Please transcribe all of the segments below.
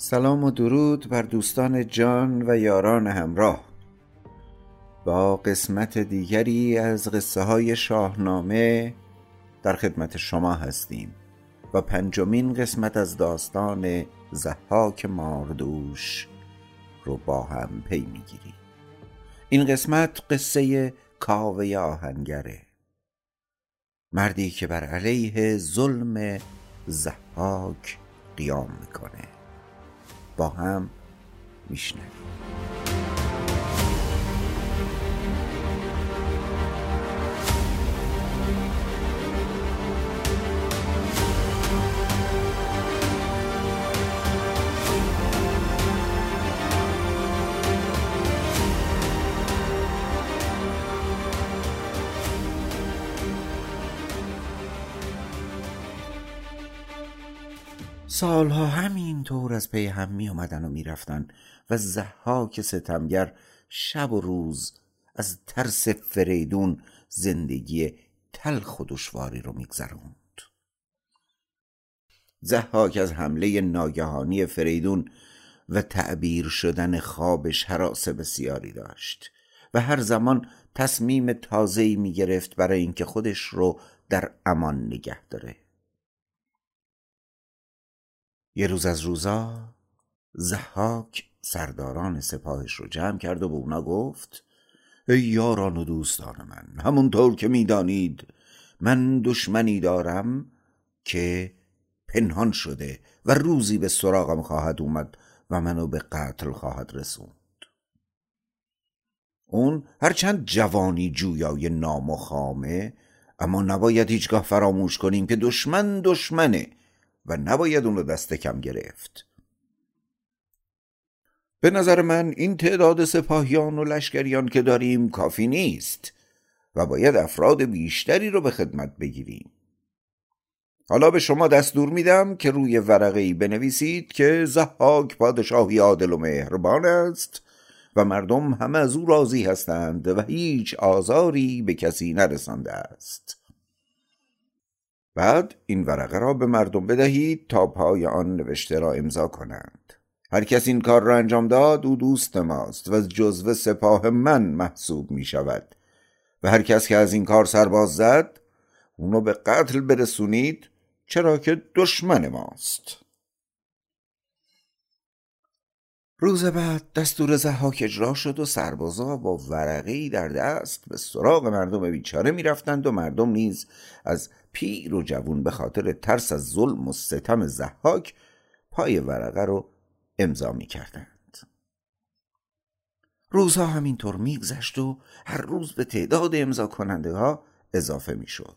سلام و درود بر دوستان جان و یاران همراه. با قسمت دیگری از قصه های شاهنامه در خدمت شما هستیم و پنجمین قسمت از داستان زحاک ماردوش رو با هم پی می‌گیریم. این قسمت قصه کاوه آهنگره. مردی که بر علیه ظلم زحاک قیام می‌کنه. با هم میشنویم. سالها همین طور از پی هم می آمدن و می رفتن و زحاک ستمگر شب و روز از ترس فریدون زندگی تلخ و دشواری رو میگذروند. زحاک از حمله ناگهانی فریدون و تعبیر شدن خوابش حراس بسیاری داشت و هر زمان تصمیم تازه‌ای می گرفت برای اینکه خودش رو در امان نگه داره. یه روز از روزا زحاک سرداران سپاهش رو جمع کرد و به اونا گفت ای یاران و دوستان من همونطور که می‌دانید من دشمنی دارم که پنهان شده و روزی به سراغم خواهد اومد و منو به قتل خواهد رسوند. اون هرچند جوانی جویای نام و خامه اما نباید هیچگاه فراموش کنیم که دشمن دشمنه. و نباید اون رو دست کم گرفت. به نظر من این تعداد سپاهیان و لشکریان که داریم کافی نیست و باید افراد بیشتری رو به خدمت بگیریم. حالا به شما دستور میدم که روی ورقه ای بنویسید که زحاک پادشاهی عادل و مهربان است و مردم همه از او راضی هستند و هیچ آزاری به کسی نرسانده است. بعد این ورقه را به مردم بدهید تا پای آن نوشته را امضا کنند. هر کس این کار را انجام داد او دوست ماست و جزو سپاه من محسوب می شود. و هر کس که از این کار سرباز زد اونو به قتل برسونید چرا که دشمن ماست. روز بعد دستور زحاک اجرا شد و سربازا با ورقه در دست به سراغ مردم بیچاره می‌رفتند و مردم نیز از پیر و جوون به خاطر ترس از ظلم و ستم زحاک پای ورقه رو امضا می کردند. روزها همینطور میگذشت و هر روز به تعداد امضا کننده ها اضافه می شد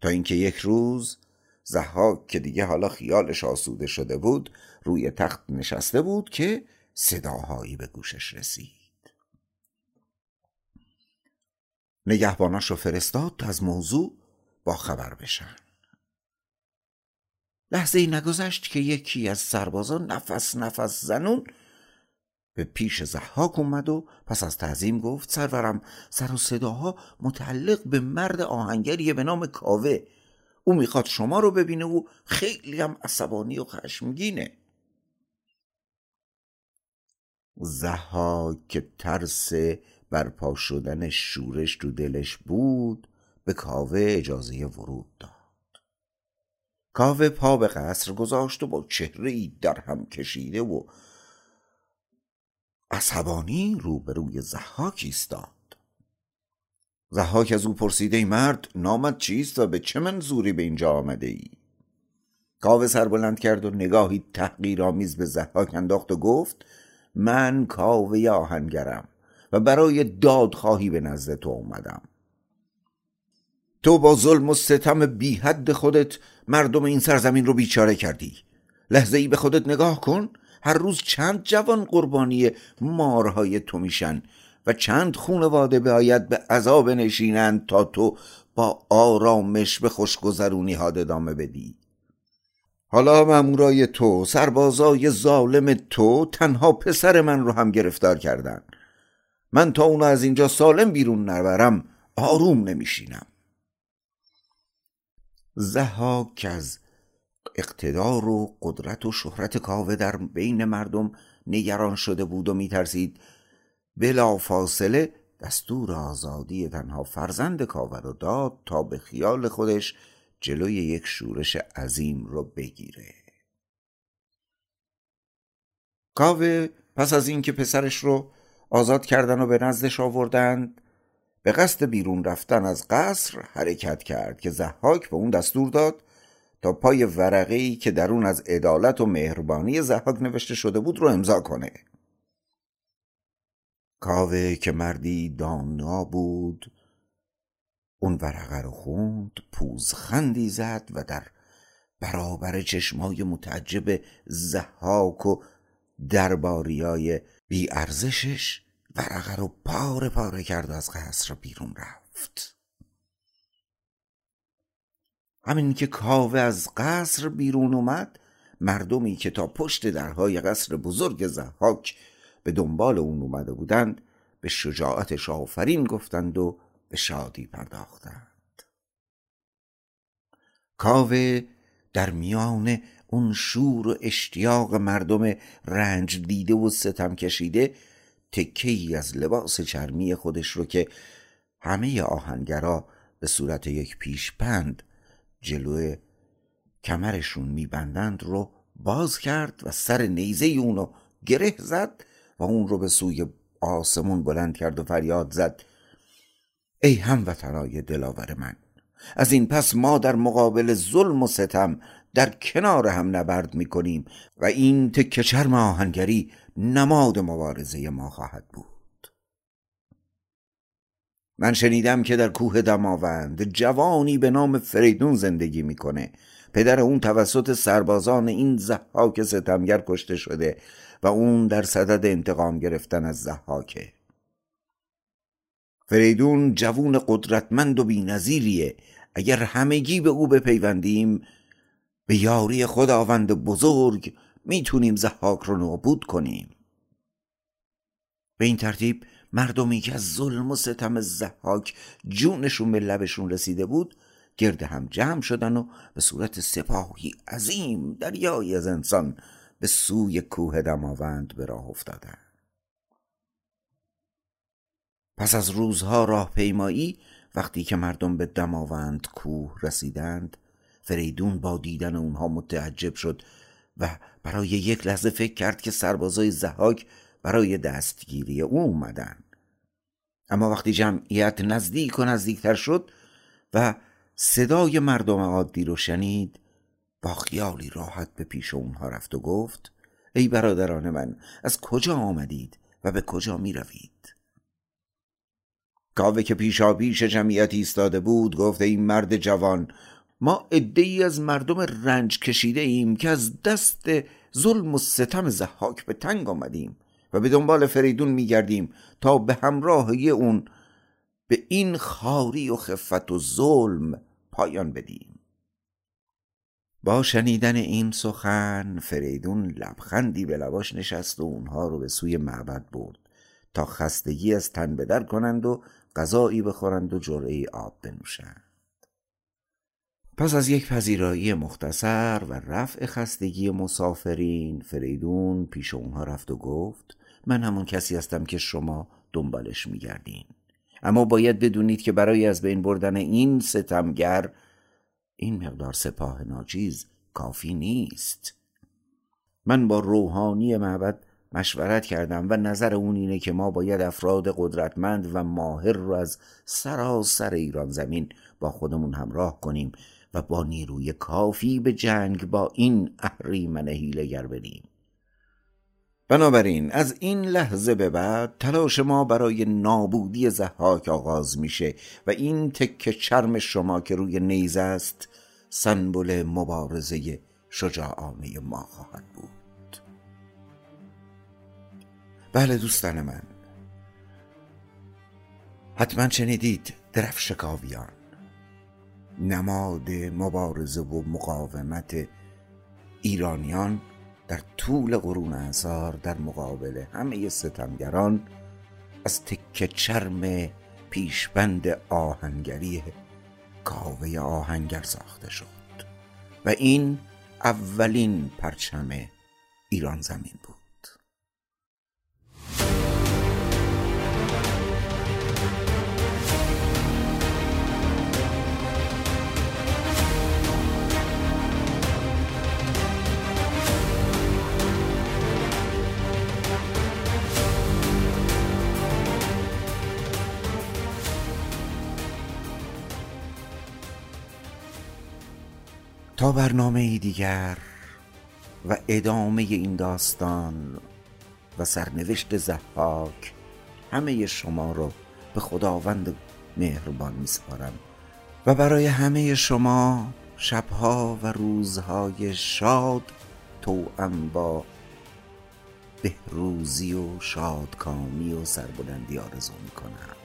تا اینکه یک روز زحاک که دیگه حالا خیالش آسوده شده بود روی تخت نشسته بود که صداهایی به گوشش رسید. نگهباناش رو فرستاد تا از موضوع با خبر بشن. لحظه ای نگذشت که یکی از سربازان نفس نفس زنون به پیش زحاک اومد و پس از تعظیم گفت سرورم سر و صداها متعلق به مرد آهنگریه به نام کاوه. او می‌خواد شما رو ببینه و خیلی هم عصبانی و خشمگینه. زحاک که ترس برپا شدن شورش تو دلش بود به کاوه اجازه ورود داد. کاوه پا به قصر گذاشت و با چهره ای در هم کشیده و عصبانی روبروی زحاک ایستاد. زحاک از او پرسیده ای مرد نامت چیست و به چه منظوری به اینجا آمده ای کاوه سر بلند کرد و نگاهی تحقیرآمیز به زحاک انداخت و گفت من کاوه آهنگرم و برای دادخواهی به نزد تو اومدم تو با ظلم و ستم بی حد خودت مردم این سرزمین رو بیچاره کردی. لحظه ای به خودت نگاه کن. هر روز چند جوان قربانی مارهای تو میشن و چند خونواده باید به عذاب نشینند تا تو با آرامش به خوشگذرونی ها ادامه بدی. حالا مامورای تو سربازای ظالم تو تنها پسر من رو هم گرفتار کردن. من تا اونو از اینجا سالم بیرون نبرم آروم نمیشینم. زهاک از اقتدار و قدرت و شهرت کاوه در بین مردم نگران شده بود و میترسید. بلا فاصله دستور آزادی تنها فرزند کاوه رو داد تا به خیال خودش جلوی یک شورش عظیم رو بگیره. کاوه پس از اینکه پسرش رو آزاد کردن و به نزدش آوردند به قصد بیرون رفتن از قصر حرکت کرد که زحاک به اون دستور داد تا پای ورقه ای که در اون از عدالت و مهربانی زحاک نوشته شده بود رو امضا کنه. کاوه که مردی دانا بود اون ورقه رو خوند پوزخندی زد و در برابر چشمای متعجب زحاک و درباریای بی ارزشش ورقه رو پاره پاره کرد و از قصر بیرون رفت. همین که کاوه از قصر بیرون اومد مردمی که تا پشت درهای قصر بزرگ زحاک به دنبال اون اومده بودند به شجاعتش آفرین گفتند و به شادی پرداختند. کاوه در میان اون شور و اشتیاق مردم رنج دیده و ستم کشیده تکه ای از لباس چرمی خودش رو که همه آهنگرا به صورت یک پیشپند جلو کمرشون میبندند رو باز کرد و سر نیزه اونو گره زد و اون رو به سوی آسمون بلند کرد و فریاد زد. ای هموطنای دلاور من از این پس ما در مقابل ظلم و ستم در کنار هم نبرد می‌کنیم و این تکه چرم آهنگری نماد مبارزه ما خواهد بود. من شنیدم که در کوه دماوند جوانی به نام فریدون زندگی می‌کنه. پدر اون توسط سربازان این زحاک ستمگر کشته شده و اون در صدد انتقام گرفتن از زحاکه فریدون جوون قدرتمند و بینظیریه. اگر همگی به او بپیوندیم به یاری خداوند بزرگ می‌تونیم زحاک رو نابود کنیم. به این ترتیب مردمی که از ظلم و ستم زحاک جونشون به لبشون رسیده بود گرد هم جمع شدن و به صورت سپاهی عظیم دریایی از انسان به سوی کوه دماوند به راه افتادن. پس از روزها راه پیمایی وقتی که مردم به دماوند کوه رسیدند فریدون با دیدن اونها متعجب شد و برای یک لحظه فکر کرد که سربازای زحاک برای دستگیری او اومدن اما وقتی جمعیت نزدیک و نزدیکتر شد و صدای مردم عادی رو شنید با خیالی راحت به پیش اونها رفت و گفت ای برادران من از کجا آمدید و به کجا می روید؟ کاوه که پیشا پیش جمعیت ایستاده بود گفت این مرد جوان ما ای از مردم رنج کشیده ایم که از دست ظلم و ستم زحاک به تنگ آمدیم و به دنبال فریدون میگردیم تا به همراهی اون به این خاری و خفت و ظلم پایان بدیم. با شنیدن این سخن فریدون لبخندی به لباش نشست و اونها رو به سوی معبد برد تا خستگی از تن بدر کنند و غذایی بخورند و جرعه آب بنوشند. پس از یک پذیرایی مختصر و رفع خستگی مسافرین فریدون پیش اونها رفت و گفت من همون کسی هستم که شما دنبالش میگردین. اما باید بدونید که برای از بین بردن این ستمگر این مقدار سپاه ناچیز کافی نیست. من با روحانی معبد مشورت کردم و نظر اون اینه که ما باید افراد قدرتمند و ماهر رو از سراسر ایران زمین با خودمون همراه کنیم و با نیروی کافی به جنگ با این اهریمن هیلگر بریم. بنابراین از این لحظه به بعد تلاش ما برای نابودی زحاک آغاز میشه و این تکه چرم شما که روی نیزه است سنبل مبارزه شجاعانه ما خواهد بود. بله دوستان من. حتما شنیدید درفش کاویان نماد مبارزه و مقاومت ایرانیان در طول قرون انصار در مقابل همه ستمگران از تکه چرم پیشبند آهنگری کاوه آهنگر ساخته شد. و این اولین پرچم ایران زمین بود. تا برنامه دیگر و ادامه این داستان و سرنوشت زحاک همه شما رو به خداوند مهربان میسپارم و برای همه شما شبها و روزهای شاد توأم با بهروزی و شادکامی و سربلندی آرزو می‌کنم.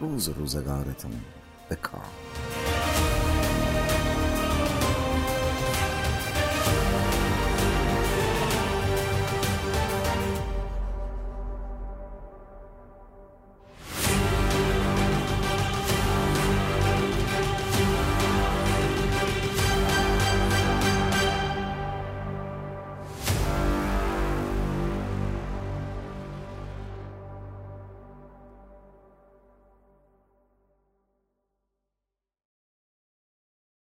روز روزگارتون به کام.